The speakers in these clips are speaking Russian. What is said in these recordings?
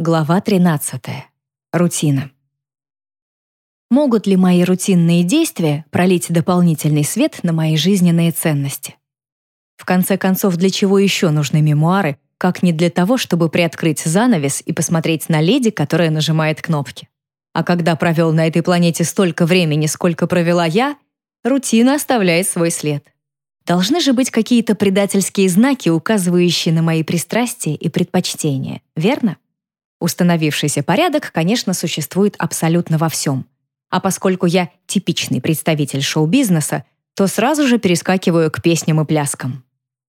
Глава 13. Рутина. Могут ли мои рутинные действия пролить дополнительный свет на мои жизненные ценности? В конце концов, для чего еще нужны мемуары, как не для того, чтобы приоткрыть занавес и посмотреть на леди, которая нажимает кнопки? А когда провел на этой планете столько времени, сколько провела я, рутина оставляет свой след. Должны же быть какие-то предательские знаки, указывающие на мои пристрастия и предпочтения, верно? Установившийся порядок, конечно, существует абсолютно во всем — а поскольку я типичный представитель шоу-бизнеса, то сразу же перескакиваю к песням и пляскам.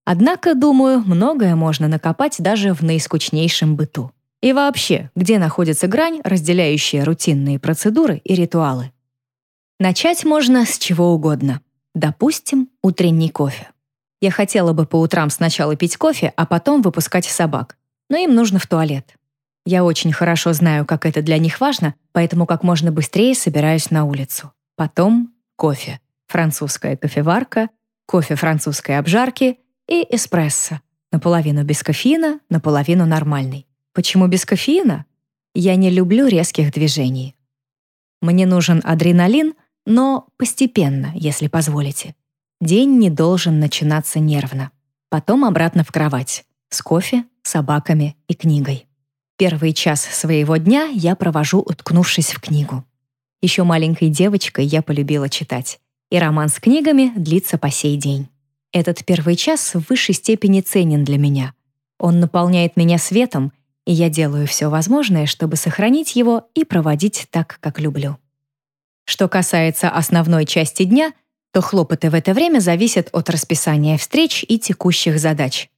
Однако, думаю, многое можно накопать даже в наискучнейшем быту. И вообще, где находится грань, разделяющая рутинные процедуры и ритуалы? Начать можно с чего угодно. Допустим, утренний кофе. Я хотела бы по утрам сначала пить кофе, а потом выпускать собак. Но им нужно в туалет. Я очень хорошо знаю, как это для них важно, поэтому как можно быстрее собираюсь на улицу. Потом кофе. Французская кофеварка, кофе французской обжарки и эспрессо. Наполовину без кофеина, наполовину нормальный. Почему без кофеина? Я не люблю резких движений. Мне нужен адреналин, но постепенно, если позволите. День не должен начинаться нервно. Потом обратно в кровать. С кофе, собаками и книгой. Первый час своего дня я провожу, уткнувшись в книгу. Еще маленькой девочкой я полюбила читать, и роман с книгами длится по сей день. Этот первый час в высшей степени ценен для меня. Он наполняет меня светом, и я делаю все возможное, чтобы сохранить его и проводить так, как люблю. Что касается основной части дня, то хлопоты в это время зависят от расписания встреч и текущих задач.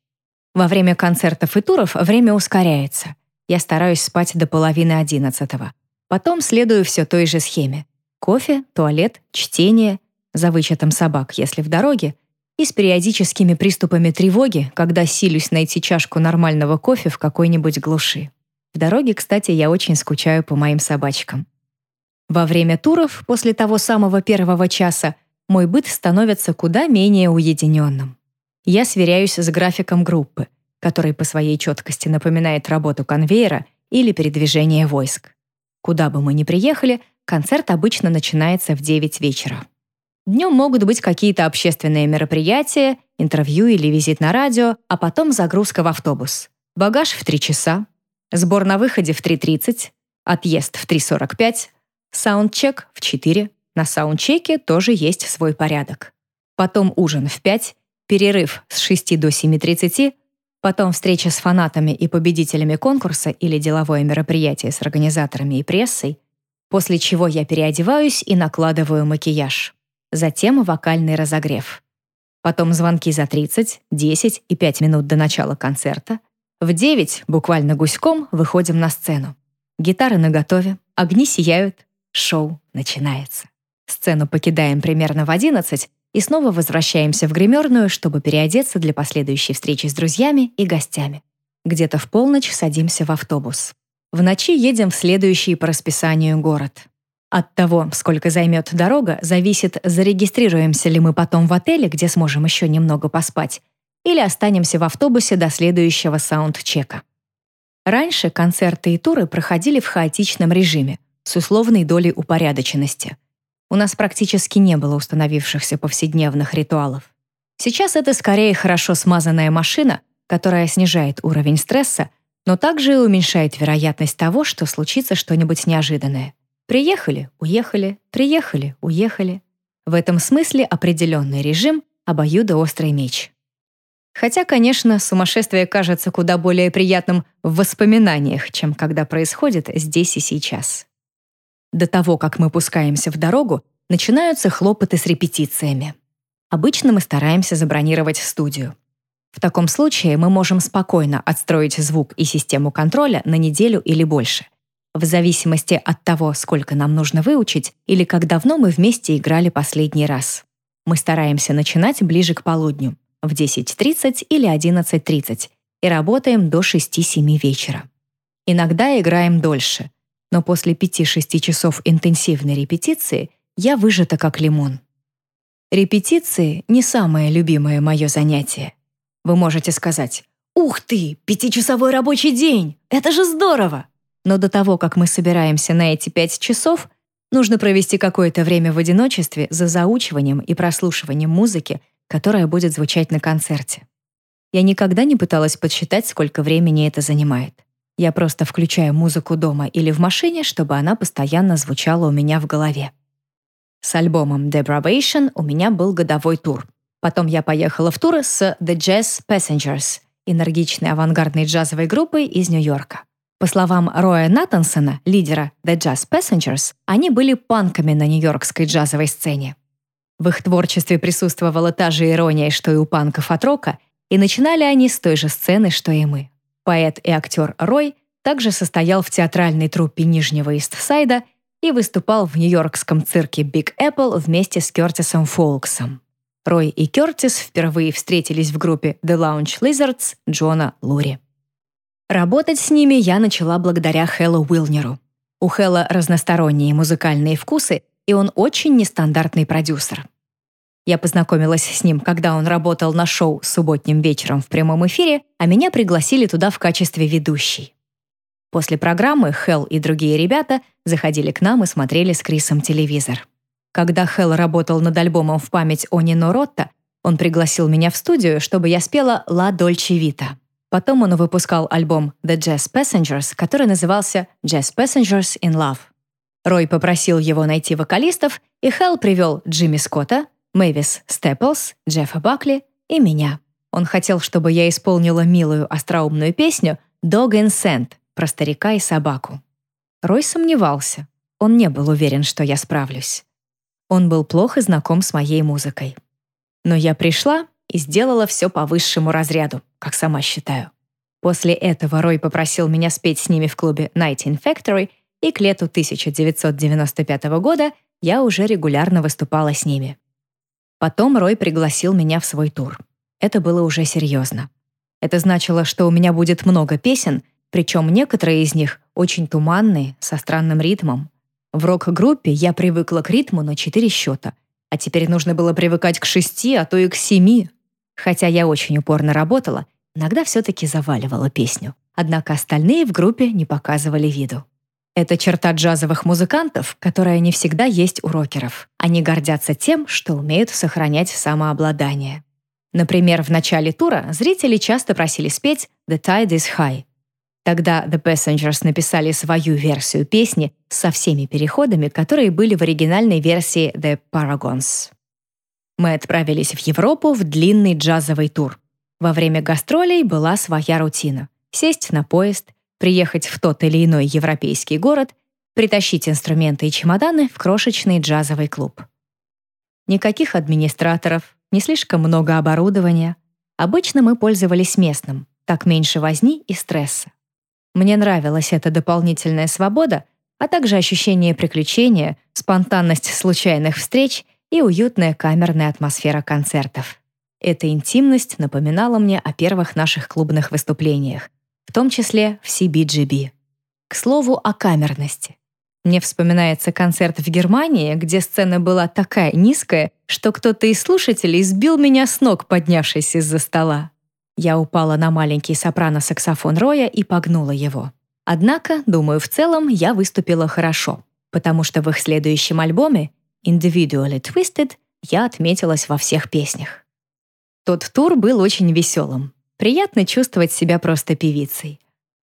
Во время концертов и туров время ускоряется я стараюсь спать до половины одиннадцатого. Потом следую все той же схеме. Кофе, туалет, чтение, за вычетом собак, если в дороге, и с периодическими приступами тревоги, когда силюсь найти чашку нормального кофе в какой-нибудь глуши. В дороге, кстати, я очень скучаю по моим собачкам. Во время туров, после того самого первого часа, мой быт становится куда менее уединенным. Я сверяюсь с графиком группы — который по своей четкости напоминает работу конвейера или передвижение войск. Куда бы мы ни приехали, концерт обычно начинается в 9 вечера. Днем могут быть какие-то общественные мероприятия, интервью или визит на радио, а потом загрузка в автобус. Багаж в 3 часа, сбор на выходе в 3.30, отъезд в 3.45, саундчек в 4. На саундчеке тоже есть свой порядок. Потом ужин в 5, перерыв с 6 до 7.30, Потом встреча с фанатами и победителями конкурса или деловое мероприятие с организаторами и прессой, после чего я переодеваюсь и накладываю макияж. Затем вокальный разогрев. Потом звонки за 30, 10 и 5 минут до начала концерта. В 9, буквально гуськом, выходим на сцену. Гитары наготове, огни сияют, шоу начинается. Сцену покидаем примерно в 11, и снова возвращаемся в гримерную, чтобы переодеться для последующей встречи с друзьями и гостями. Где-то в полночь садимся в автобус. В ночи едем в следующий по расписанию город. От того, сколько займет дорога, зависит, зарегистрируемся ли мы потом в отеле, где сможем еще немного поспать, или останемся в автобусе до следующего саундчека. Раньше концерты и туры проходили в хаотичном режиме, с условной долей упорядоченности — у нас практически не было установившихся повседневных ритуалов. Сейчас это скорее хорошо смазанная машина, которая снижает уровень стресса, но также и уменьшает вероятность того, что случится что-нибудь неожиданное. Приехали, уехали, приехали, уехали. В этом смысле определенный режим — обоюдоострый меч. Хотя, конечно, сумасшествие кажется куда более приятным в воспоминаниях, чем когда происходит здесь и сейчас. До того, как мы пускаемся в дорогу, начинаются хлопоты с репетициями. Обычно мы стараемся забронировать студию. В таком случае мы можем спокойно отстроить звук и систему контроля на неделю или больше, в зависимости от того, сколько нам нужно выучить или как давно мы вместе играли последний раз. Мы стараемся начинать ближе к полудню, в 10.30 или 11.30, и работаем до 6-7 вечера. Иногда играем дольше — но после 5-6 часов интенсивной репетиции я выжата как лимон. Репетиции — не самое любимое мое занятие. Вы можете сказать «Ух ты, пятичасовой рабочий день! Это же здорово!» Но до того, как мы собираемся на эти пять часов, нужно провести какое-то время в одиночестве за заучиванием и прослушиванием музыки, которая будет звучать на концерте. Я никогда не пыталась подсчитать, сколько времени это занимает. Я просто включаю музыку дома или в машине, чтобы она постоянно звучала у меня в голове. С альбомом Depravation у меня был годовой тур. Потом я поехала в тур с The Jazz Passengers, энергичной авангардной джазовой группой из Нью-Йорка. По словам Роя Натансона, лидера The Jazz Passengers, они были панками на нью-йоркской джазовой сцене. В их творчестве присутствовала та же ирония, что и у панков от рока, и начинали они с той же сцены, что и мы. Поэт и актер Рой также состоял в театральной труппе Нижнего Истсайда и выступал в нью-йоркском цирке Big Apple вместе с Кертисом Фолксом. Рой и Кертис впервые встретились в группе The Lounge Lizards Джона Лури. Работать с ними я начала благодаря Хэллу Уилнеру. У Хэлла разносторонние музыкальные вкусы, и он очень нестандартный продюсер. Я познакомилась с ним, когда он работал на шоу субботним вечером в прямом эфире, а меня пригласили туда в качестве ведущей. После программы Хелл и другие ребята заходили к нам и смотрели с Крисом телевизор. Когда Хелл работал над альбомом в память о Нино Ротта, он пригласил меня в студию, чтобы я спела «Ла Дольче Вита». Потом он выпускал альбом «The Jazz Passengers», который назывался «Jazz Passengers in Love». Рой попросил его найти вокалистов, и Хелл привел Джимми Скотта, Мэвис Степлс, Джеффа Бакли и меня. Он хотел, чтобы я исполнила милую остроумную песню «Dog and Sand» про старика и собаку. Рой сомневался. Он не был уверен, что я справлюсь. Он был плохо знаком с моей музыкой. Но я пришла и сделала все по высшему разряду, как сама считаю. После этого Рой попросил меня спеть с ними в клубе Night in Factory, и к лету 1995 года я уже регулярно выступала с ними. Потом Рой пригласил меня в свой тур. Это было уже серьезно. Это значило, что у меня будет много песен, причем некоторые из них очень туманные, со странным ритмом. В рок-группе я привыкла к ритму на четыре счета, а теперь нужно было привыкать к шести, а то и к семи. Хотя я очень упорно работала, иногда все-таки заваливала песню. Однако остальные в группе не показывали виду. Это черта джазовых музыкантов, которая не всегда есть у рокеров. Они гордятся тем, что умеют сохранять самообладание. Например, в начале тура зрители часто просили спеть «The Tide is High». Тогда The Passengers написали свою версию песни со всеми переходами, которые были в оригинальной версии The Paragons. Мы отправились в Европу в длинный джазовый тур. Во время гастролей была своя рутина. Сесть на поезд — приехать в тот или иной европейский город, притащить инструменты и чемоданы в крошечный джазовый клуб. Никаких администраторов, не слишком много оборудования. Обычно мы пользовались местным, так меньше возни и стресса. Мне нравилась эта дополнительная свобода, а также ощущение приключения, спонтанность случайных встреч и уютная камерная атмосфера концертов. Эта интимность напоминала мне о первых наших клубных выступлениях, в том числе в CBGB. К слову о камерности. Мне вспоминается концерт в Германии, где сцена была такая низкая, что кто-то из слушателей сбил меня с ног, поднявшись из-за стола. Я упала на маленький сопрано-саксофон Роя и погнула его. Однако, думаю, в целом я выступила хорошо, потому что в их следующем альбоме Individually Twisted я отметилась во всех песнях. Тот тур был очень веселым. Приятно чувствовать себя просто певицей.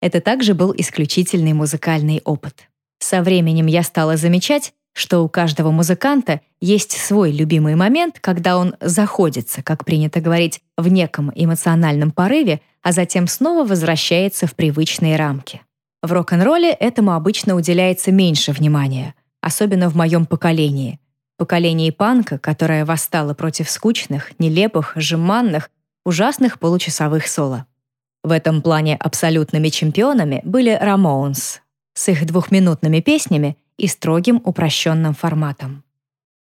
Это также был исключительный музыкальный опыт. Со временем я стала замечать, что у каждого музыканта есть свой любимый момент, когда он заходится, как принято говорить, в неком эмоциональном порыве, а затем снова возвращается в привычные рамки. В рок-н-ролле этому обычно уделяется меньше внимания, особенно в моем поколении. Поколении панка, которое восстало против скучных, нелепых, жеманных, ужасных получасовых соло. В этом плане абсолютными чемпионами были Рамоунс с их двухминутными песнями и строгим упрощенным форматом.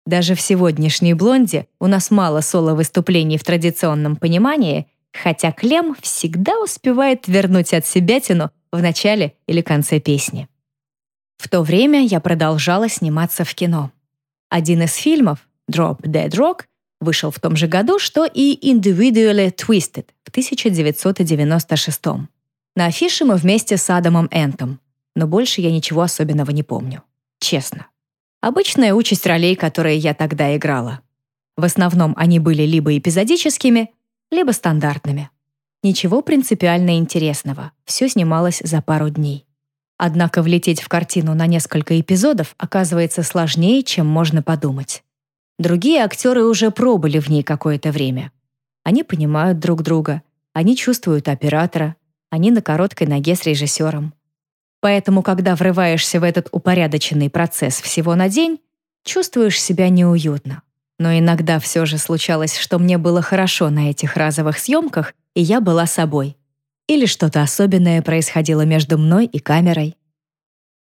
Даже в сегодняшней «Блонде» у нас мало соло-выступлений в традиционном понимании, хотя Клем всегда успевает вернуть от себя тяну в начале или конце песни. В то время я продолжала сниматься в кино. Один из фильмов, Drop Dead Rock, вышел в том же году, что и Individually Twisted в 1996. На афише мы вместе с Адамом Энтом. но больше я ничего особенного не помню. Честно. Обычная участь ролей, которые я тогда играла. В основном они были либо эпизодическими, либо стандартными. Ничего принципиально интересного. Все снималось за пару дней. Однако влететь в картину на несколько эпизодов оказывается сложнее, чем можно подумать. Другие актеры уже пробыли в ней какое-то время. Они понимают друг друга, они чувствуют оператора, они на короткой ноге с режиссером. Поэтому, когда врываешься в этот упорядоченный процесс всего на день, чувствуешь себя неуютно. Но иногда все же случалось, что мне было хорошо на этих разовых съемках, и я была собой. Или что-то особенное происходило между мной и камерой.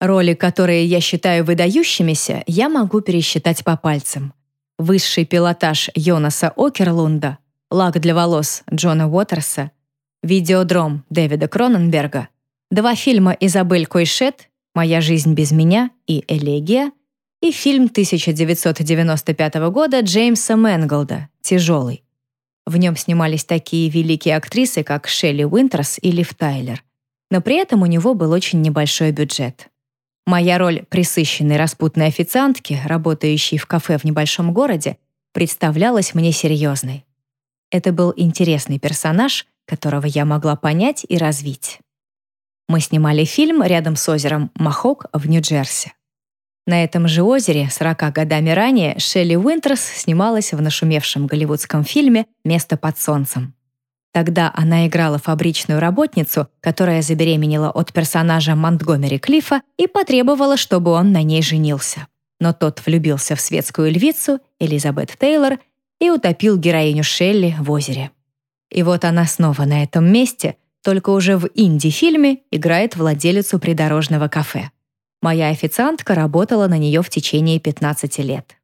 Роли, которые я считаю выдающимися, я могу пересчитать по пальцам. Высший пилотаж Йонаса Окерлунда, лак для волос Джона Уотерса, видеодром Дэвида Кроненберга, два фильма Изабель Койшет «Моя жизнь без меня» и «Элегия» и фильм 1995 года Джеймса Мэнголда «Тяжелый». В нем снимались такие великие актрисы, как Шелли Уинтерс и Лив Тайлер. Но при этом у него был очень небольшой бюджет. Моя роль присыщенной распутной официантки, работающей в кафе в небольшом городе, представлялась мне серьезной. Это был интересный персонаж, которого я могла понять и развить. Мы снимали фильм рядом с озером Махок в Нью-Джерси. На этом же озере 40 годами ранее Шелли Уинтерс снималась в нашумевшем голливудском фильме «Место под солнцем». Тогда она играла фабричную работницу, которая забеременела от персонажа Монтгомери Клиффа и потребовала, чтобы он на ней женился. Но тот влюбился в светскую львицу Элизабет Тейлор и утопил героиню Шелли в озере. И вот она снова на этом месте, только уже в инди-фильме играет владелицу придорожного кафе. Моя официантка работала на нее в течение 15 лет.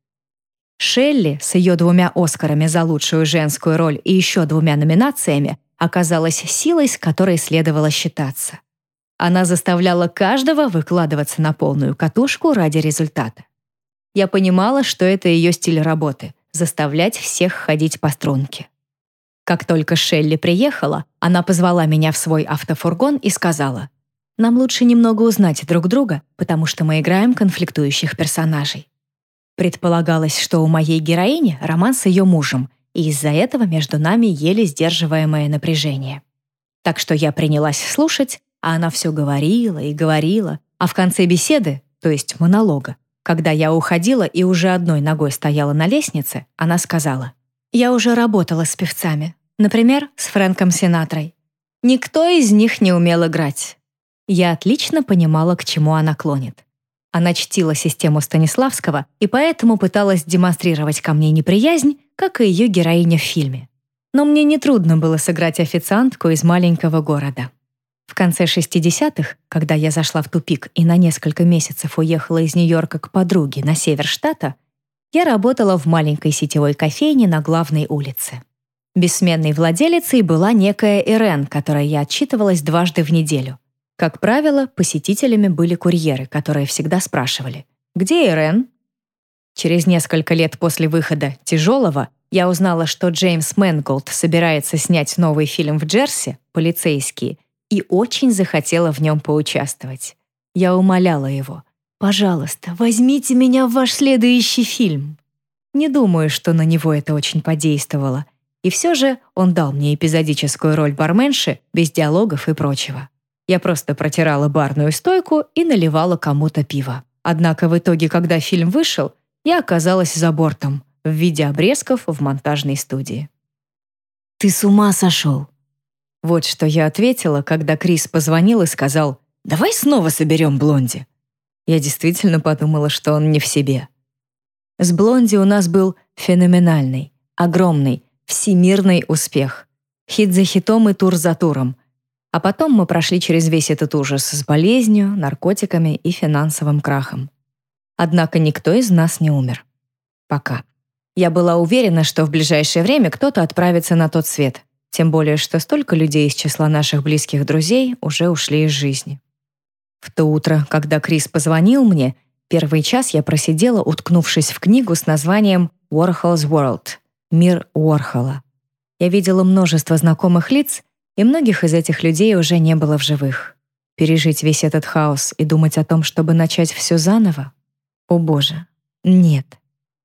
Шелли с ее двумя Оскарами за лучшую женскую роль и еще двумя номинациями оказалась силой, с которой следовало считаться. Она заставляла каждого выкладываться на полную катушку ради результата. Я понимала, что это ее стиль работы — заставлять всех ходить по струнке. Как только Шелли приехала, она позвала меня в свой автофургон и сказала, нам лучше немного узнать друг друга, потому что мы играем конфликтующих персонажей. Предполагалось, что у моей героини роман с ее мужем, и из-за этого между нами еле сдерживаемое напряжение. Так что я принялась слушать, а она все говорила и говорила, а в конце беседы, то есть монолога, когда я уходила и уже одной ногой стояла на лестнице, она сказала, «Я уже работала с певцами, например, с Фрэнком Синатрой. Никто из них не умел играть. Я отлично понимала, к чему она клонит. Она чтила систему Станиславского и поэтому пыталась демонстрировать ко мне неприязнь, как и ее героиня в фильме. Но мне нетрудно было сыграть официантку из маленького города. В конце 60-х, когда я зашла в тупик и на несколько месяцев уехала из Нью-Йорка к подруге на север штата, я работала в маленькой сетевой кофейне на главной улице. Бессменной владелицей была некая Ирен, которой я отчитывалась дважды в неделю. Как правило, посетителями были курьеры, которые всегда спрашивали «Где Ирен?». Через несколько лет после выхода «Тяжелого» я узнала, что Джеймс Мэнголд собирается снять новый фильм в Джерси «Полицейские» и очень захотела в нем поучаствовать. Я умоляла его «Пожалуйста, возьмите меня в ваш следующий фильм». Не думаю, что на него это очень подействовало. И все же он дал мне эпизодическую роль барменши без диалогов и прочего. Я просто протирала барную стойку и наливала кому-то пиво. Однако в итоге, когда фильм вышел, я оказалась за бортом в виде обрезков в монтажной студии. «Ты с ума сошел!» Вот что я ответила, когда Крис позвонил и сказал «Давай снова соберем Блонди». Я действительно подумала, что он не в себе. С Блонди у нас был феноменальный, огромный, всемирный успех. Хит за хитом и тур за туром — а потом мы прошли через весь этот ужас с болезнью, наркотиками и финансовым крахом. Однако никто из нас не умер. Пока. Я была уверена, что в ближайшее время кто-то отправится на тот свет, тем более что столько людей из числа наших близких друзей уже ушли из жизни. В то утро, когда Крис позвонил мне, первый час я просидела, уткнувшись в книгу с названием «Warhol's World» — «Мир Уорхола». Я видела множество знакомых лиц и многих из этих людей уже не было в живых. Пережить весь этот хаос и думать о том, чтобы начать все заново? О боже, нет.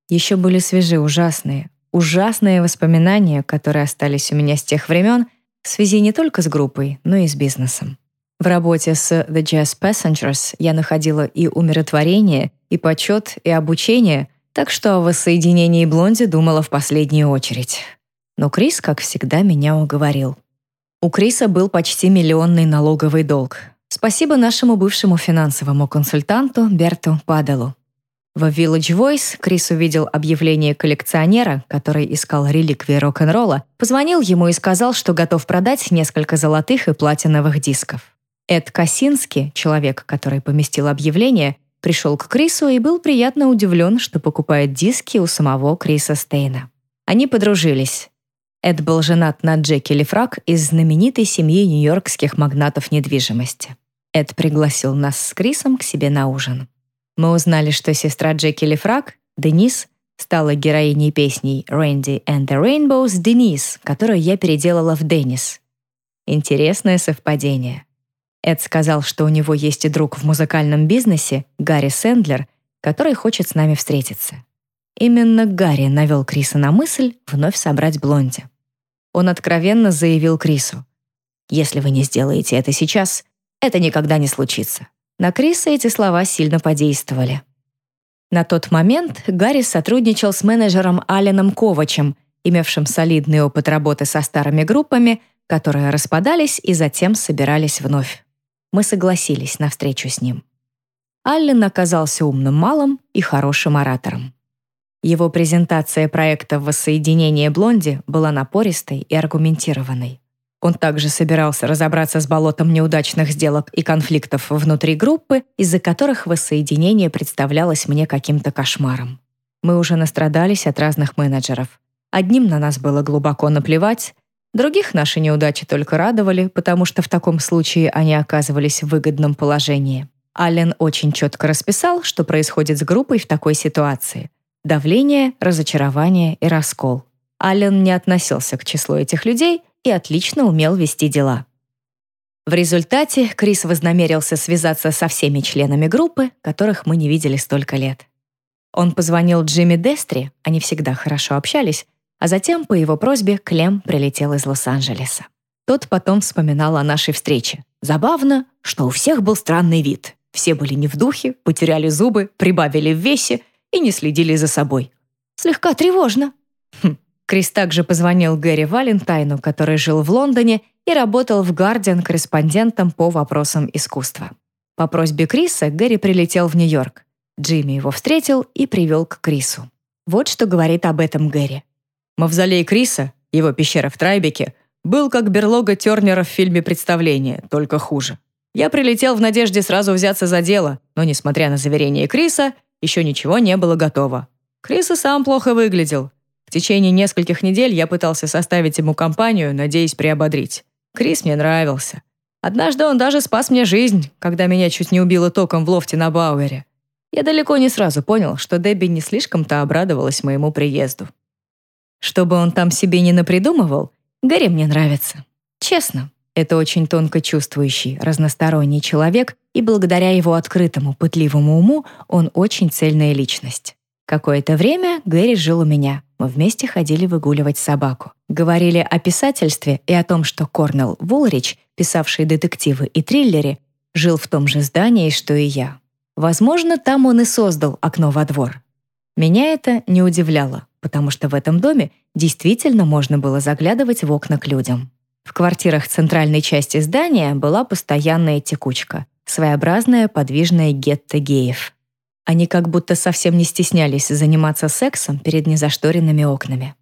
Еще были свежи ужасные, ужасные воспоминания, которые остались у меня с тех времен в связи не только с группой, но и с бизнесом. В работе с The Jazz Passengers я находила и умиротворение, и почет, и обучение, так что о воссоединении Блонди думала в последнюю очередь. Но Крис, как всегда, меня уговорил. У Криса был почти миллионный налоговый долг. Спасибо нашему бывшему финансовому консультанту Берту Паделу. В Village Voice Крис увидел объявление коллекционера, который искал реликвии рок-н-ролла, позвонил ему и сказал, что готов продать несколько золотых и платиновых дисков. Эд Косински, человек, который поместил объявление, пришел к Крису и был приятно удивлен, что покупает диски у самого Криса Стейна. Они подружились. Эд был женат на Джеки Лефрак из знаменитой семьи нью-йоркских магнатов недвижимости. Эд пригласил нас с Крисом к себе на ужин. Мы узнали, что сестра Джеки Лефрак, Денис, стала героиней песней «Randy and the Rainbows» Денис, которую я переделала в Деннис. Интересное совпадение. Эд сказал, что у него есть и друг в музыкальном бизнесе, Гарри Сэндлер, который хочет с нами встретиться. Именно Гарри навел Криса на мысль вновь собрать Блонди. Он откровенно заявил Крису, «Если вы не сделаете это сейчас, это никогда не случится». На Криса эти слова сильно подействовали. На тот момент Гарри сотрудничал с менеджером Аленом Ковачем, имевшим солидный опыт работы со старыми группами, которые распадались и затем собирались вновь. Мы согласились на встречу с ним. Аллен оказался умным малым и хорошим оратором. Его презентация проекта «Воссоединение Блонди» была напористой и аргументированной. Он также собирался разобраться с болотом неудачных сделок и конфликтов внутри группы, из-за которых воссоединение представлялось мне каким-то кошмаром. Мы уже настрадались от разных менеджеров. Одним на нас было глубоко наплевать, других наши неудачи только радовали, потому что в таком случае они оказывались в выгодном положении. Аллен очень четко расписал, что происходит с группой в такой ситуации. Давление, разочарование и раскол. Аллен не относился к числу этих людей — и отлично умел вести дела. В результате Крис вознамерился связаться со всеми членами группы, которых мы не видели столько лет. Он позвонил Джимми Дестри, они всегда хорошо общались, а затем по его просьбе Клем прилетел из Лос-Анджелеса. Тот потом вспоминал о нашей встрече. Забавно, что у всех был странный вид. Все были не в духе, потеряли зубы, прибавили в весе и не следили за собой. Слегка тревожно. Хм, Крис также позвонил Гэри Валентайну, который жил в Лондоне и работал в «Гардиан» корреспондентом по вопросам искусства. По просьбе Криса Гэри прилетел в Нью-Йорк. Джимми его встретил и привел к Крису. Вот что говорит об этом Гэри. Мавзолей Криса, его пещера в Трайбеке, был как берлога Тернера в фильме «Представление», только хуже. Я прилетел в надежде сразу взяться за дело, но, несмотря на заверение Криса, еще ничего не было готово. Крис и сам плохо выглядел. В течение нескольких недель я пытался составить ему компанию, надеясь приободрить. Крис мне нравился. Однажды он даже спас мне жизнь, когда меня чуть не убило током в лофте на Бауэре. Я далеко не сразу понял, что Дебби не слишком-то обрадовалась моему приезду. Что бы он там себе не напридумывал, Гэри мне нравится. Честно, это очень тонко чувствующий, разносторонний человек, и благодаря его открытому, пытливому уму он очень цельная личность. Какое-то время Гэри жил у меня. Мы вместе ходили выгуливать собаку. Говорили о писательстве и о том, что Корнелл Вулрич, писавший детективы и триллеры, жил в том же здании, что и я. Возможно, там он и создал окно во двор. Меня это не удивляло, потому что в этом доме действительно можно было заглядывать в окна к людям. В квартирах центральной части здания была постоянная текучка, своеобразная подвижная гетто геев. Они как будто совсем не стеснялись заниматься сексом перед незашторенными окнами.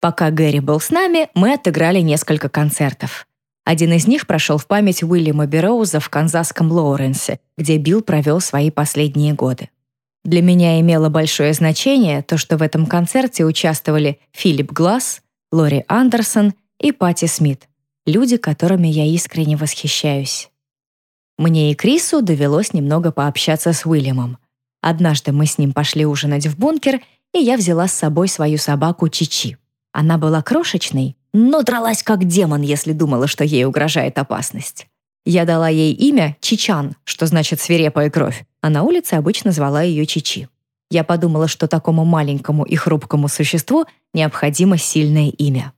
Пока Гэри был с нами, мы отыграли несколько концертов. Один из них прошел в память Уильяма Бероуза в канзасском Лоуренсе, где Билл провел свои последние годы. Для меня имело большое значение то, что в этом концерте участвовали Филипп Гласс, Лори Андерсон и Пати Смит, люди, которыми я искренне восхищаюсь. Мне и Крису довелось немного пообщаться с Уильямом. Однажды мы с ним пошли ужинать в бункер, и я взяла с собой свою собаку Чичи. Она была крошечной, но дралась как демон, если думала, что ей угрожает опасность. Я дала ей имя Чичан, что значит «свирепая кровь», а на улице обычно звала ее Чичи. Я подумала, что такому маленькому и хрупкому существу необходимо сильное имя.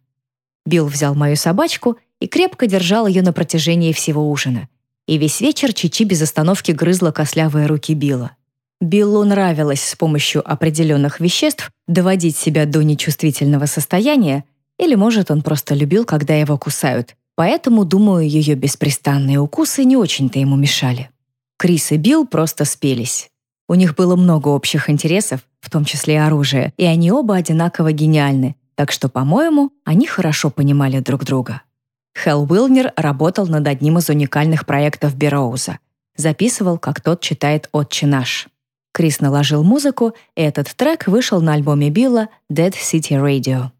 Билл взял мою собачку и крепко держал ее на протяжении всего ужина. И весь вечер Чичи без остановки грызла кослявые руки Билла. Биллу нравилось с помощью определенных веществ доводить себя до нечувствительного состояния, или, может, он просто любил, когда его кусают, Поэтому, думаю, ее беспрестанные укусы не очень-то ему мешали. Крис и Билл просто спелись. У них было много общих интересов, в том числе и оружие, и они оба одинаково гениальны, так что, по-моему, они хорошо понимали друг друга. Хелл Уилнер работал над одним из уникальных проектов Бероуза. Записывал, как тот читает «Отче наш». Крис наложил музыку, и этот трек вышел на альбоме Билла «Dead City Radio».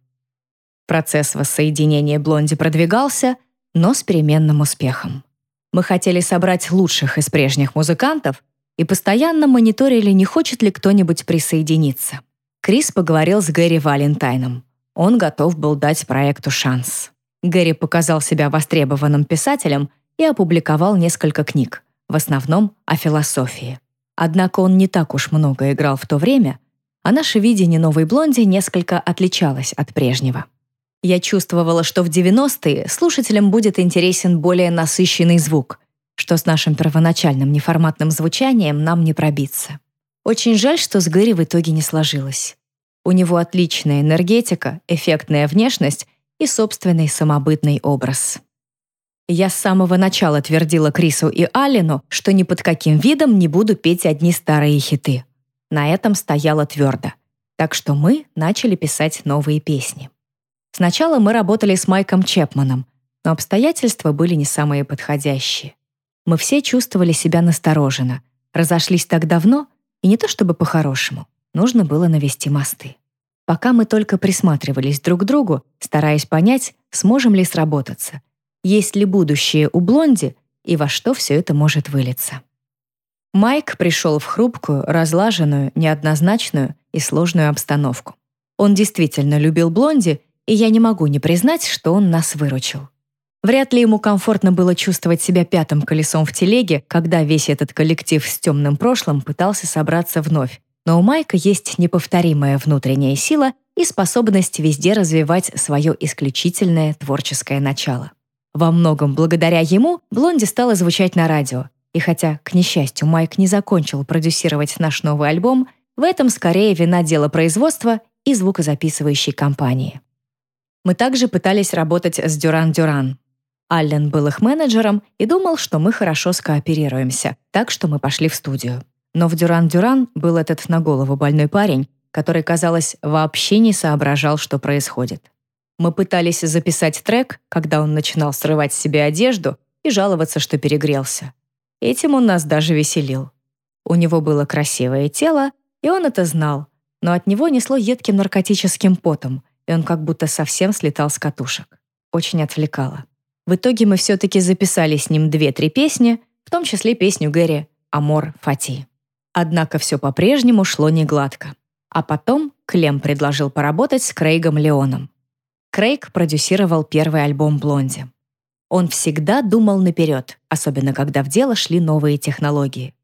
Процесс воссоединения Блонди продвигался, но с переменным успехом. Мы хотели собрать лучших из прежних музыкантов и постоянно мониторили, не хочет ли кто-нибудь присоединиться. Крис поговорил с Гэри Валентайном. Он готов был дать проекту шанс. Гэри показал себя востребованным писателем и опубликовал несколько книг, в основном о философии. Однако он не так уж много играл в то время, а наше видение новой блонди несколько отличалось от прежнего. Я чувствовала, что в 90-е слушателям будет интересен более насыщенный звук, что с нашим первоначальным неформатным звучанием нам не пробиться. Очень жаль, что с Гэри в итоге не сложилось. У него отличная энергетика, эффектная внешность и собственный самобытный образ. Я с самого начала твердила Крису и Аллену, что ни под каким видом не буду петь одни старые хиты. На этом стояла твердо. Так что мы начали писать новые песни. Сначала мы работали с Майком Чепманом, но обстоятельства были не самые подходящие. Мы все чувствовали себя настороженно, разошлись так давно, и не то чтобы по-хорошему, нужно было навести мосты. Пока мы только присматривались друг к другу, стараясь понять, сможем ли сработаться, есть ли будущее у Блонди и во что все это может вылиться. Майк пришел в хрупкую, разлаженную, неоднозначную и сложную обстановку. Он действительно любил Блонди и я не могу не признать, что он нас выручил. Вряд ли ему комфортно было чувствовать себя пятым колесом в телеге, когда весь этот коллектив с темным прошлым пытался собраться вновь. Но у Майка есть неповторимая внутренняя сила и способность везде развивать свое исключительное творческое начало. Во многом благодаря ему «Блонди» стала звучать на радио. И хотя, к несчастью, Майк не закончил продюсировать наш новый альбом, в этом скорее вина дела производства и звукозаписывающей компании. Мы также пытались работать с Дюран-Дюран. Аллен был их менеджером и думал, что мы хорошо скооперируемся, так что мы пошли в студию. Но в Дюран-Дюран был этот на голову больной парень, который, казалось, вообще не соображал, что происходит. Мы пытались записать трек, когда он начинал срывать с себя одежду и жаловаться, что перегрелся. Этим он нас даже веселил. У него было красивое тело, и он это знал, но от него несло едким наркотическим потом, и он как будто совсем слетал с катушек. Очень отвлекало. В итоге мы все-таки записали с ним две-три песни, в том числе песню Гэри «Амор Фати». Однако все по-прежнему шло не гладко. А потом Клем предложил поработать с Крейгом Леоном. Крейг продюсировал первый альбом «Блонди». Он всегда думал наперед, особенно когда в дело шли новые технологии.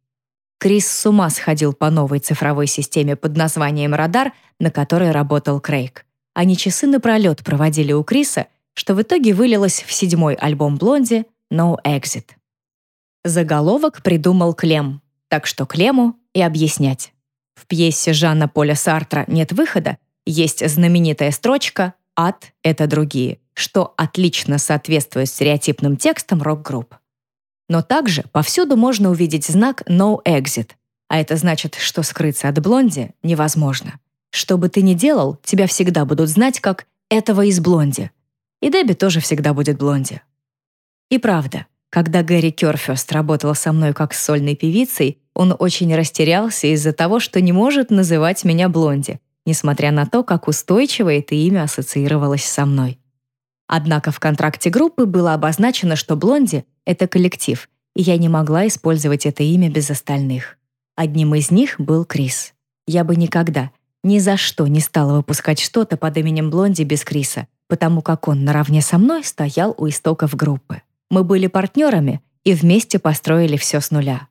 Крис с ума сходил по новой цифровой системе под названием «Радар», на которой работал Крейг. Они часы напролет проводили у Криса, что в итоге вылилось в седьмой альбом Блонди «No Exit». Заголовок придумал Клем, так что Клему и объяснять. В пьесе Жанна Поля Сартра «Нет выхода» есть знаменитая строчка «Ад — это другие», что отлично соответствует стереотипным текстам рок-групп. Но также повсюду можно увидеть знак «No Exit», а это значит, что скрыться от Блонди невозможно. Что бы ты ни делал, тебя всегда будут знать как «этого из Блонди». И Дебби тоже всегда будет Блонди. И правда, когда Гэри Кёрфёст работал со мной как с сольной певицей, он очень растерялся из-за того, что не может называть меня Блонди, несмотря на то, как устойчиво это имя ассоциировалось со мной. Однако в контракте группы было обозначено, что Блонди — это коллектив, и я не могла использовать это имя без остальных. Одним из них был Крис. Я бы никогда, ни за что не стала выпускать что-то под именем Блонди без Криса, потому как он наравне со мной стоял у истоков группы. Мы были партнерами, и вместе построили все с нуля.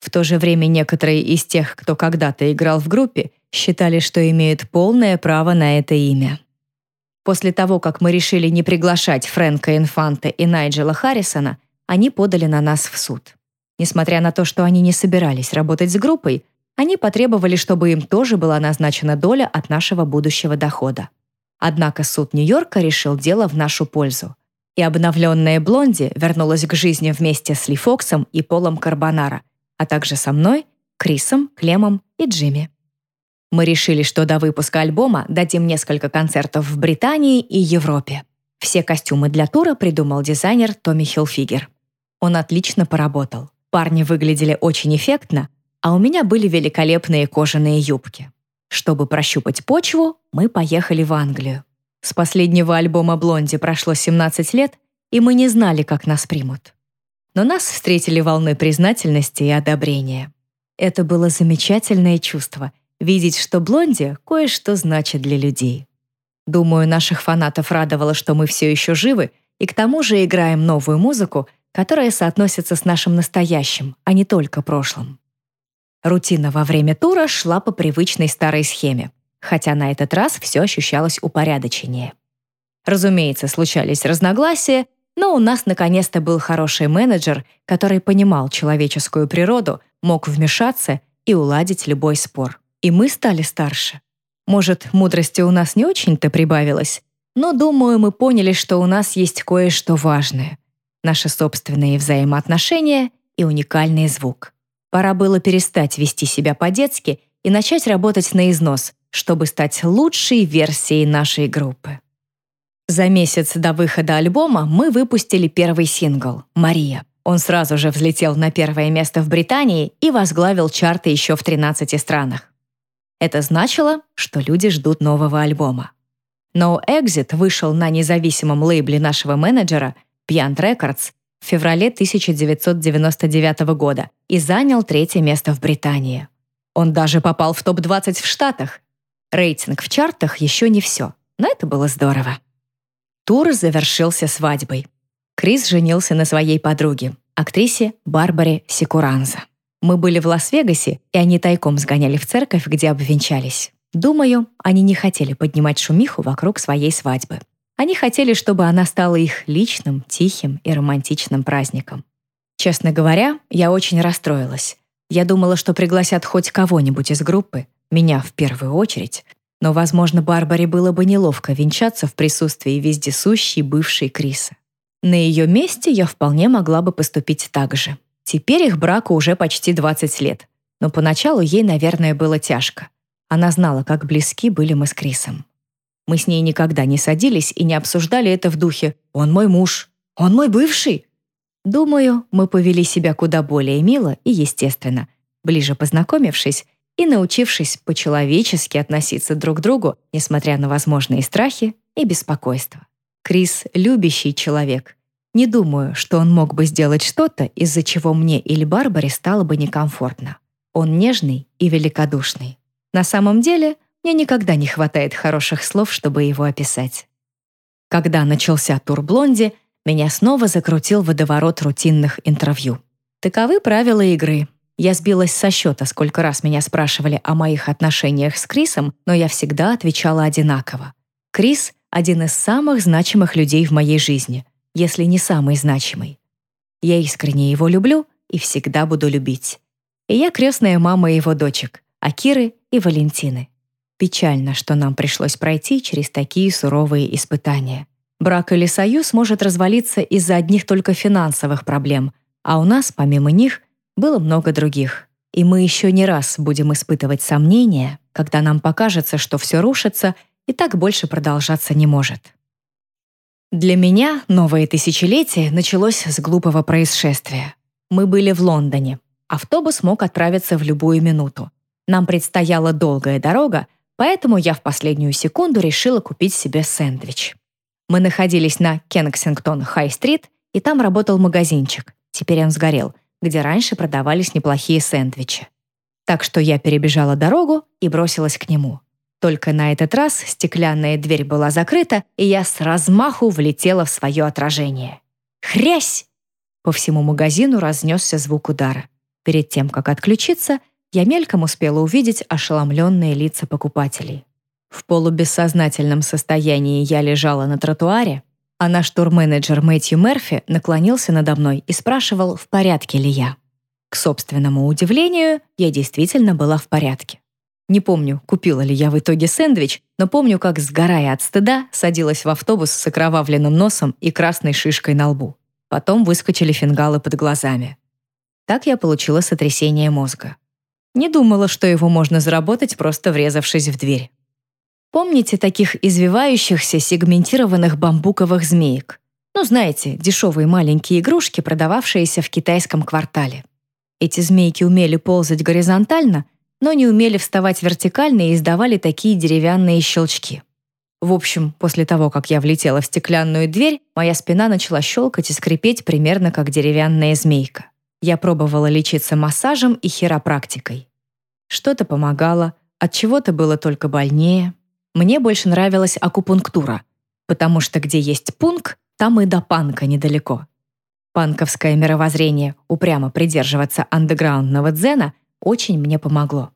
В то же время некоторые из тех, кто когда-то играл в группе, считали, что имеют полное право на это имя. После того, как мы решили не приглашать Фрэнка Инфанта и Найджела Харрисона, они подали на нас в суд. Несмотря на то, что они не собирались работать с группой, они потребовали, чтобы им тоже была назначена доля от нашего будущего дохода. Однако суд Нью-Йорка решил дело в нашу пользу. И обновленная Блонди вернулась к жизни вместе с Ли Фоксом и Полом Карбонара, а также со мной, Крисом, Клемом и Джимми. Мы решили, что до выпуска альбома дадим несколько концертов в Британии и Европе. Все костюмы для тура придумал дизайнер Томми Хилфигер. Он отлично поработал. Парни выглядели очень эффектно, а у меня были великолепные кожаные юбки. Чтобы прощупать почву, мы поехали в Англию. С последнего альбома «Блонди» прошло 17 лет, и мы не знали, как нас примут. Но нас встретили волной признательности и одобрения. Это было замечательное чувство видеть, что блонди кое-что значит для людей. Думаю, наших фанатов радовало, что мы все еще живы, и к тому же играем новую музыку, которая соотносится с нашим настоящим, а не только прошлым. Рутина во время тура шла по привычной старой схеме, хотя на этот раз все ощущалось упорядоченнее. Разумеется, случались разногласия, но у нас наконец-то был хороший менеджер, который понимал человеческую природу, мог вмешаться и уладить любой спор. И мы стали старше. Может, мудрости у нас не очень-то прибавилось, но, думаю, мы поняли, что у нас есть кое-что важное. Наши собственные взаимоотношения и уникальный звук. Пора было перестать вести себя по-детски и начать работать на износ, чтобы стать лучшей версией нашей группы. За месяц до выхода альбома мы выпустили первый сингл «Мария». Он сразу же взлетел на первое место в Британии и возглавил чарты еще в 13 странах. Это значило, что люди ждут нового альбома. No Exit вышел на независимом лейбле нашего менеджера Piant Records в феврале 1999 года и занял третье место в Британии. Он даже попал в топ-20 в Штатах. Рейтинг в чартах еще не все, но это было здорово. Тур завершился свадьбой. Крис женился на своей подруге, актрисе Барбаре Секуранза. Мы были в Лас-Вегасе, и они тайком сгоняли в церковь, где обвенчались. Думаю, они не хотели поднимать шумиху вокруг своей свадьбы. Они хотели, чтобы она стала их личным, тихим и романтичным праздником. Честно говоря, я очень расстроилась. Я думала, что пригласят хоть кого-нибудь из группы, меня в первую очередь, но, возможно, Барбаре было бы неловко венчаться в присутствии вездесущей бывшей Криса. На ее месте я вполне могла бы поступить так же. Теперь их браку уже почти 20 лет, но поначалу ей, наверное, было тяжко. Она знала, как близки были мы с Крисом. Мы с ней никогда не садились и не обсуждали это в духе «Он мой муж», «Он мой бывший». Думаю, мы повели себя куда более мило и естественно, ближе познакомившись и научившись по-человечески относиться друг к другу, несмотря на возможные страхи и беспокойство. Крис — любящий человек, не думаю, что он мог бы сделать что-то, из-за чего мне или Барбаре стало бы некомфортно. Он нежный и великодушный. На самом деле, мне никогда не хватает хороших слов, чтобы его описать. Когда начался тур Блонди, меня снова закрутил водоворот рутинных интервью. Таковы правила игры. Я сбилась со счета, сколько раз меня спрашивали о моих отношениях с Крисом, но я всегда отвечала одинаково. Крис — один из самых значимых людей в моей жизни если не самый значимый. Я искренне его люблю и всегда буду любить. И я крестная мама его дочек, Акиры и Валентины. Печально, что нам пришлось пройти через такие суровые испытания. Брак или союз может развалиться из-за одних только финансовых проблем, а у нас, помимо них, было много других. И мы еще не раз будем испытывать сомнения, когда нам покажется, что все рушится и так больше продолжаться не может. Для меня новое тысячелетие началось с глупого происшествия. Мы были в Лондоне. Автобус мог отправиться в любую минуту. Нам предстояла долгая дорога, поэтому я в последнюю секунду решила купить себе сэндвич. Мы находились на Кенсингтон-Хай-стрит, и там работал магазинчик, теперь он сгорел, где раньше продавались неплохие сэндвичи. Так что я перебежала дорогу и бросилась к нему. Только на этот раз стеклянная дверь была закрыта, и я с размаху влетела в свое отражение. Хрясь! По всему магазину разнесся звук удара. Перед тем, как отключиться, я мельком успела увидеть ошеломленные лица покупателей. В полубессознательном состоянии я лежала на тротуаре, а наш турменеджер Мэтью Мерфи наклонился надо мной и спрашивал, в порядке ли я. К собственному удивлению, я действительно была в порядке. Не помню, купила ли я в итоге сэндвич, но помню, как, сгорая от стыда, садилась в автобус с окровавленным носом и красной шишкой на лбу. Потом выскочили фингалы под глазами. Так я получила сотрясение мозга. Не думала, что его можно заработать, просто врезавшись в дверь. Помните таких извивающихся сегментированных бамбуковых змеек? Ну, знаете, дешевые маленькие игрушки, продававшиеся в китайском квартале. Эти змейки умели ползать горизонтально, но не умели вставать вертикально и издавали такие деревянные щелчки. В общем, после того, как я влетела в стеклянную дверь, моя спина начала щелкать и скрипеть примерно как деревянная змейка. Я пробовала лечиться массажем и хиропрактикой. Что-то помогало, от чего-то было только больнее. Мне больше нравилась акупунктура, потому что где есть пунк, там и до панка недалеко. Панковское мировоззрение упрямо придерживаться андеграундного дзена очень мне помогло.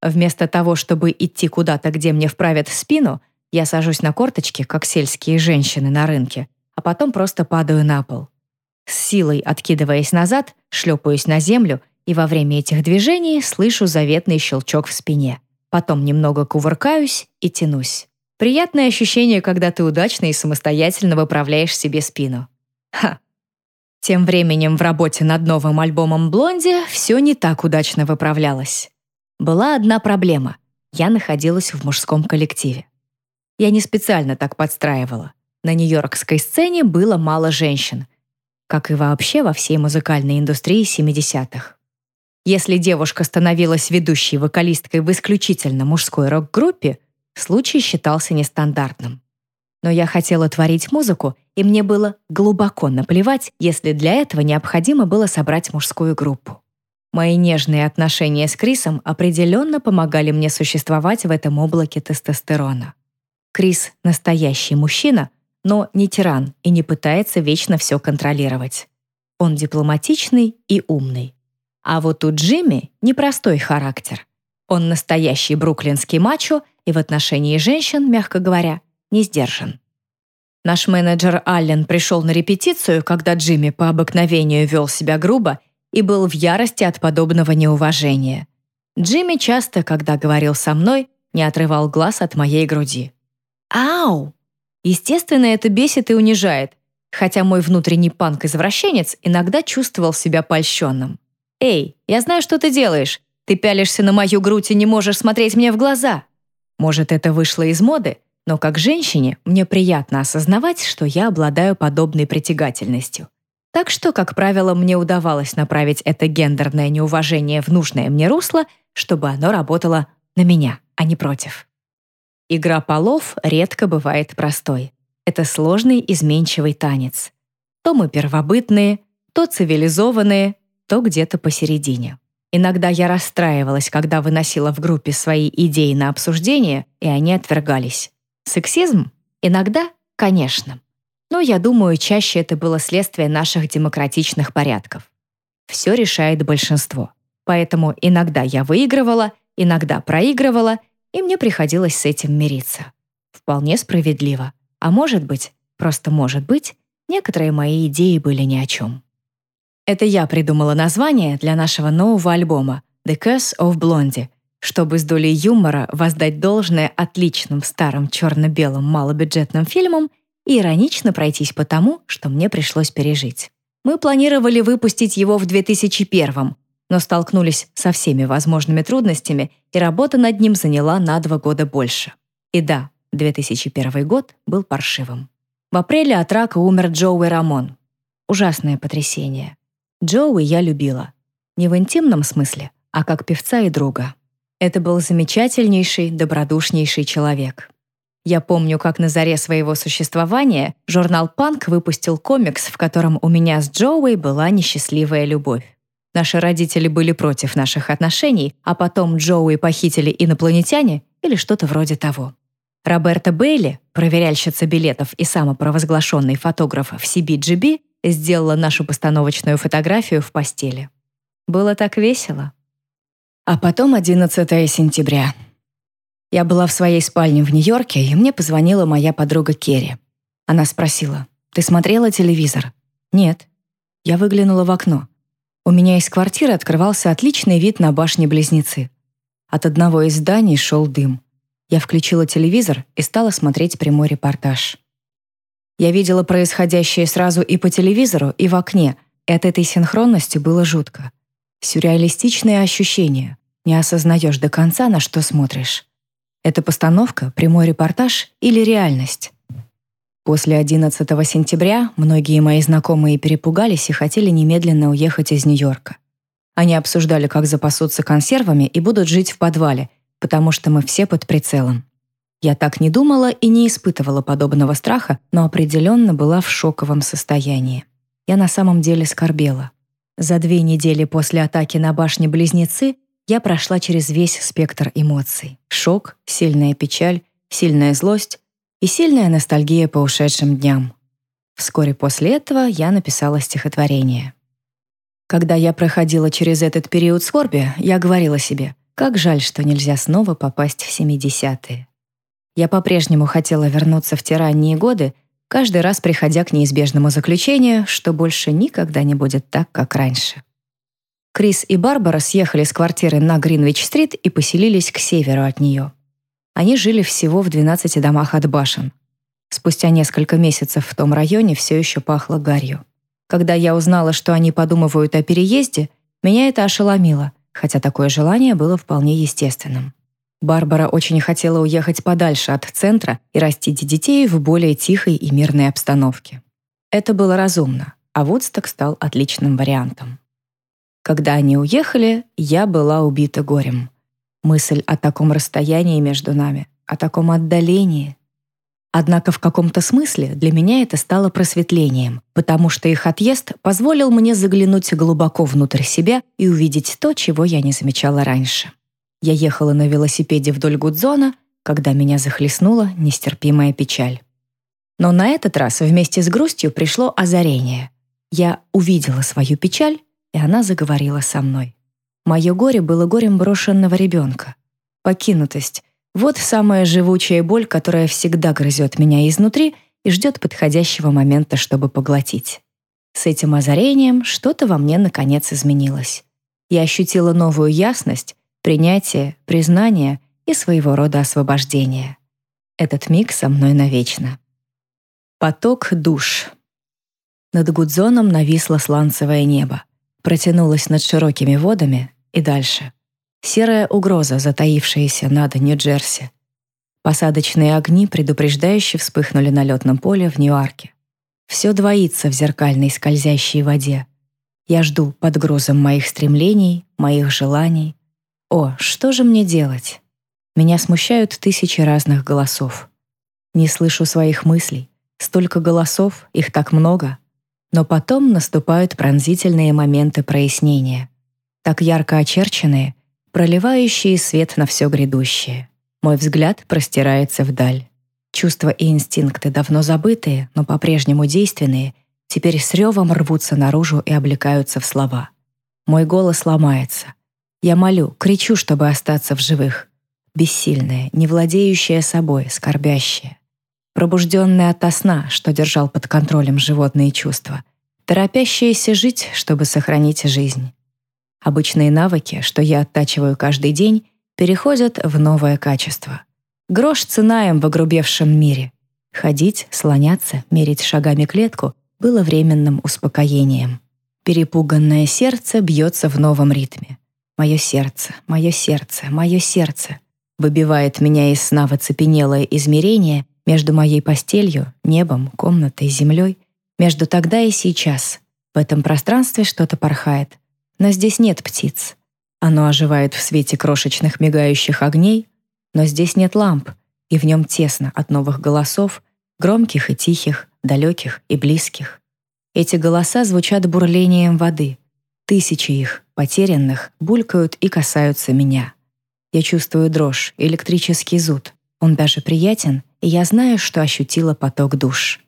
Вместо того, чтобы идти куда-то, где мне вправят в спину, я сажусь на корточки, как сельские женщины на рынке, а потом просто падаю на пол. С силой откидываясь назад, шлепаюсь на землю и во время этих движений слышу заветный щелчок в спине. Потом немного кувыркаюсь и тянусь. Приятное ощущение, когда ты удачно и самостоятельно выправляешь себе спину. Ха. Тем временем в работе над новым альбомом «Блонди» все не так удачно выправлялось. Была одна проблема. Я находилась в мужском коллективе. Я не специально так подстраивала. На нью-йоркской сцене было мало женщин, как и вообще во всей музыкальной индустрии 70-х. Если девушка становилась ведущей вокалисткой в исключительно мужской рок-группе, случай считался нестандартным. Но я хотела творить музыку, и мне было глубоко наплевать, если для этого необходимо было собрать мужскую группу. Мои нежные отношения с Крисом определенно помогали мне существовать в этом облаке тестостерона. Крис — настоящий мужчина, но не тиран и не пытается вечно все контролировать. Он дипломатичный и умный. А вот у Джимми непростой характер. Он настоящий бруклинский мачо и в отношении женщин, мягко говоря, не сдержан. Наш менеджер Аллен пришел на репетицию, когда Джимми по обыкновению вел себя грубо и был в ярости от подобного неуважения. Джимми часто, когда говорил со мной, не отрывал глаз от моей груди. «Ау!» Естественно, это бесит и унижает, хотя мой внутренний панк-извращенец иногда чувствовал себя польщенным. «Эй, я знаю, что ты делаешь. Ты пялишься на мою грудь и не можешь смотреть мне в глаза». Может, это вышло из моды, но как женщине мне приятно осознавать, что я обладаю подобной притягательностью. Так что, как правило, мне удавалось направить это гендерное неуважение в нужное мне русло, чтобы оно работало на меня, а не против. Игра полов редко бывает простой. Это сложный изменчивый танец. То мы первобытные, то цивилизованные, то где-то посередине. Иногда я расстраивалась, когда выносила в группе свои идеи на обсуждение, и они отвергались. Сексизм? Иногда, конечно. Но я думаю, чаще это было следствие наших демократичных порядков. Все решает большинство. Поэтому иногда я выигрывала, иногда проигрывала, и мне приходилось с этим мириться. Вполне справедливо. А может быть, просто может быть, некоторые мои идеи были ни о чем. Это я придумала название для нашего нового альбома «The Curse of Blondie», чтобы с долей юмора воздать должное отличным старым черно-белым малобюджетным фильмам и иронично пройтись по тому, что мне пришлось пережить. Мы планировали выпустить его в 2001 но столкнулись со всеми возможными трудностями, и работа над ним заняла на два года больше. И да, 2001 год был паршивым. В апреле от рака умер Джоуи Рамон. Ужасное потрясение. Джоуи я любила. Не в интимном смысле, а как певца и друга. Это был замечательнейший, добродушнейший человек. Я помню, как на заре своего существования журнал «Панк» выпустил комикс, в котором у меня с Джоуи была несчастливая любовь. Наши родители были против наших отношений, а потом Джоуи похитили инопланетяне или что-то вроде того. Роберта Бейли, проверяльщица билетов и самопровозглашенный фотограф в CBGB, сделала нашу постановочную фотографию в постели. Было так весело. А потом 11 сентября. Я была в своей спальне в Нью-Йорке, и мне позвонила моя подруга Керри. Она спросила, «Ты смотрела телевизор?» «Нет». Я выглянула в окно. У меня из квартиры открывался отличный вид на башни-близнецы. От одного из зданий шел дым. Я включила телевизор и стала смотреть прямой репортаж. Я видела происходящее сразу и по телевизору, и в окне, и от этой синхронности было жутко. Сюрреалистичные ощущения. Не осознаешь до конца, на что смотришь. Это постановка, прямой репортаж или реальность? После 11 сентября многие мои знакомые перепугались и хотели немедленно уехать из Нью-Йорка. Они обсуждали, как запасутся консервами и будут жить в подвале, потому что мы все под прицелом. Я так не думала и не испытывала подобного страха, но определенно была в шоковом состоянии. Я на самом деле скорбела. За две недели после атаки на башни-близнецы я прошла через весь спектр эмоций. Шок, сильная печаль, сильная злость и сильная ностальгия по ушедшим дням. Вскоре после этого я написала стихотворение. Когда я проходила через этот период скорби, я говорила себе, как жаль, что нельзя снова попасть в 70-е. Я по-прежнему хотела вернуться в те ранние годы, каждый раз приходя к неизбежному заключению, что больше никогда не будет так, как раньше. Крис и Барбара съехали с квартиры на Гринвич-стрит и поселились к северу от нее. Они жили всего в 12 домах от башен. Спустя несколько месяцев в том районе все еще пахло гарью. Когда я узнала, что они подумывают о переезде, меня это ошеломило, хотя такое желание было вполне естественным. Барбара очень хотела уехать подальше от центра и растить детей в более тихой и мирной обстановке. Это было разумно, а Вудсток стал отличным вариантом. Когда они уехали, я была убита горем. Мысль о таком расстоянии между нами, о таком отдалении, Однако в каком-то смысле для меня это стало просветлением, потому что их отъезд позволил мне заглянуть глубоко внутрь себя и увидеть то, чего я не замечала раньше. Я ехала на велосипеде вдоль Гудзона, когда меня захлестнула нестерпимая печаль. Но на этот раз вместе с грустью пришло озарение. Я увидела свою печаль, и она заговорила со мной. Мое горе было горем брошенного ребенка. Покинутость, вот самая живучая боль, которая всегда грызет меня изнутри и ждет подходящего момента, чтобы поглотить. С этим озарением что-то во мне наконец изменилось. Я ощутила новую ясность, принятие, признание и своего рода освобождение. Этот миг со мной навечно. Поток душ. Над Гудзоном нависло сланцевое небо, протянулось над широкими водами и дальше — Серая угроза, затаившаяся над Нью-Джерси. Посадочные огни предупреждающе вспыхнули на летном поле в Ньюарке. Все двоится в зеркальной скользящей воде. Я жду под грузом моих стремлений, моих желаний. О, что же мне делать? Меня смущают тысячи разных голосов. Не слышу своих мыслей. Столько голосов, их так много. Но потом наступают пронзительные моменты прояснения. Так ярко очерченные — проливающие свет на все грядущее. Мой взгляд простирается вдаль. Чувства и инстинкты, давно забытые, но по-прежнему действенные, теперь с ревом рвутся наружу и облекаются в слова. Мой голос ломается. Я молю, кричу, чтобы остаться в живых. Бессильная, не владеющая собой, скорбящая. Пробужденная ото сна, что держал под контролем животные чувства. Торопящаяся жить, чтобы сохранить жизнь. Обычные навыки, что я оттачиваю каждый день, переходят в новое качество. Грош цена им в огрубевшем мире. Ходить, слоняться, мерить шагами клетку было временным успокоением. Перепуганное сердце бьется в новом ритме. Мое сердце, мое сердце, мое сердце выбивает меня из сна в оцепенелое измерение между моей постелью, небом, комнатой, землей, между тогда и сейчас. В этом пространстве что-то порхает, но здесь нет птиц. Оно оживает в свете крошечных мигающих огней, но здесь нет ламп, и в нем тесно от новых голосов, громких и тихих, далеких и близких. Эти голоса звучат бурлением воды. Тысячи их, потерянных, булькают и касаются меня. Я чувствую дрожь, электрический зуд. Он даже приятен, и я знаю, что ощутила поток душ.